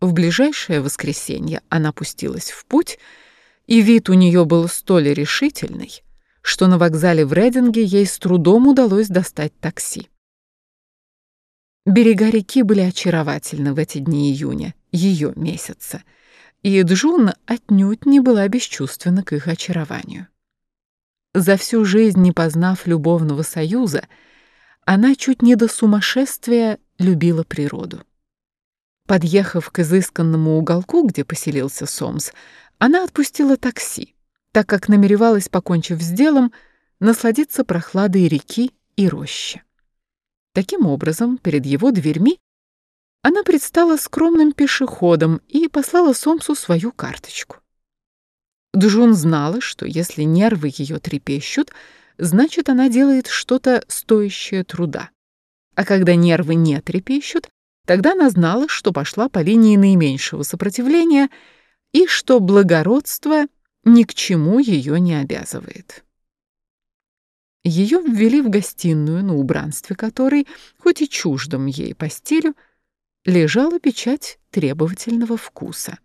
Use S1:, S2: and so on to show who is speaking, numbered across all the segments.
S1: В ближайшее воскресенье она пустилась в путь, и вид у нее был столь решительный, что на вокзале в Рейдинге ей с трудом удалось достать такси. Берега реки были очаровательны в эти дни июня, ее месяца, и Джун отнюдь не была бесчувственна к их очарованию. За всю жизнь не познав любовного союза, она чуть не до сумасшествия любила природу. Подъехав к изысканному уголку, где поселился Сомс, она отпустила такси, так как намеревалась, покончив с делом, насладиться прохладой реки и рощи. Таким образом, перед его дверьми она предстала скромным пешеходом и послала Сомсу свою карточку. Джун знала, что если нервы ее трепещут, значит, она делает что-то стоящее труда. А когда нервы не трепещут, тогда она знала, что пошла по линии наименьшего сопротивления и что благородство ни к чему ее не обязывает. Ее ввели в гостиную, на убранстве которой, хоть и чуждом ей по стилю, лежала печать требовательного вкуса.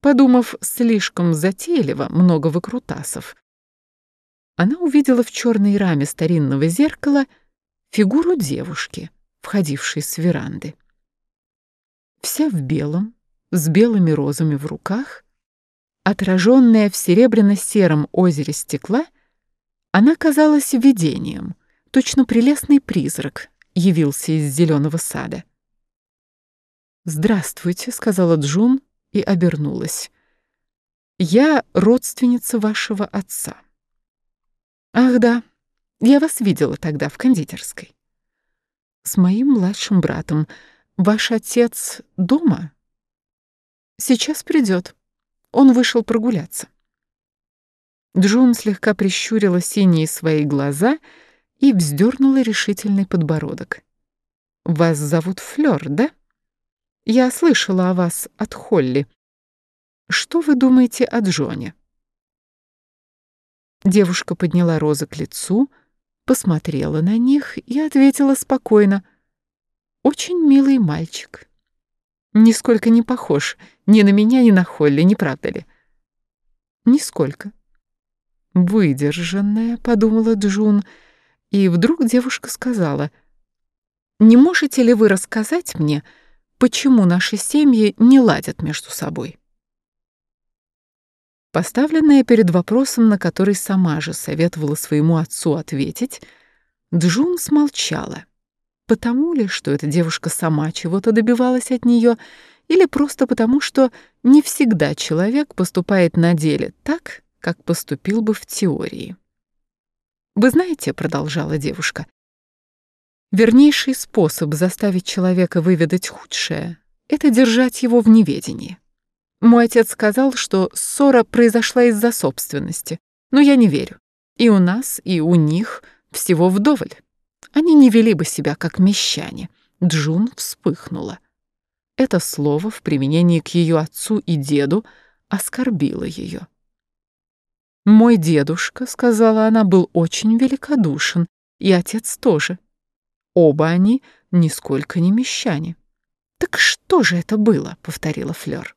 S1: Подумав слишком затейливо, много выкрутасов, она увидела в черной раме старинного зеркала фигуру девушки, входившей с веранды. Вся в белом, с белыми розами в руках, отраженная в серебряно-сером озере стекла, она казалась видением, точно прелестный призрак явился из зеленого сада. «Здравствуйте», — сказала Джун и обернулась. «Я родственница вашего отца». «Ах да, я вас видела тогда в кондитерской». «С моим младшим братом. Ваш отец дома?» «Сейчас придет. Он вышел прогуляться». Джун слегка прищурила синие свои глаза и вздернула решительный подбородок. «Вас зовут Флёр, да? Я слышала о вас от Холли. Что вы думаете о Джоне?» Девушка подняла розы к лицу, посмотрела на них и ответила спокойно. «Очень милый мальчик. Нисколько не похож ни на меня, ни на Холли, не правда ли?» «Нисколько», «Выдержанная», — подумала Джун, и вдруг девушка сказала, «Не можете ли вы рассказать мне, почему наши семьи не ладят между собой?» Поставленная перед вопросом, на который сама же советовала своему отцу ответить, Джун смолчала. Потому ли, что эта девушка сама чего-то добивалась от нее, или просто потому, что не всегда человек поступает на деле так, как поступил бы в теории. «Вы знаете», — продолжала девушка, «вернейший способ заставить человека выведать худшее — это держать его в неведении. Мой отец сказал, что ссора произошла из-за собственности, но я не верю. И у нас, и у них всего вдоволь. Они не вели бы себя как мещане». Джун вспыхнула. Это слово в применении к ее отцу и деду оскорбило ее. «Мой дедушка», — сказала она, — «был очень великодушен, и отец тоже. Оба они нисколько не мещане». «Так что же это было?» — повторила Флёр.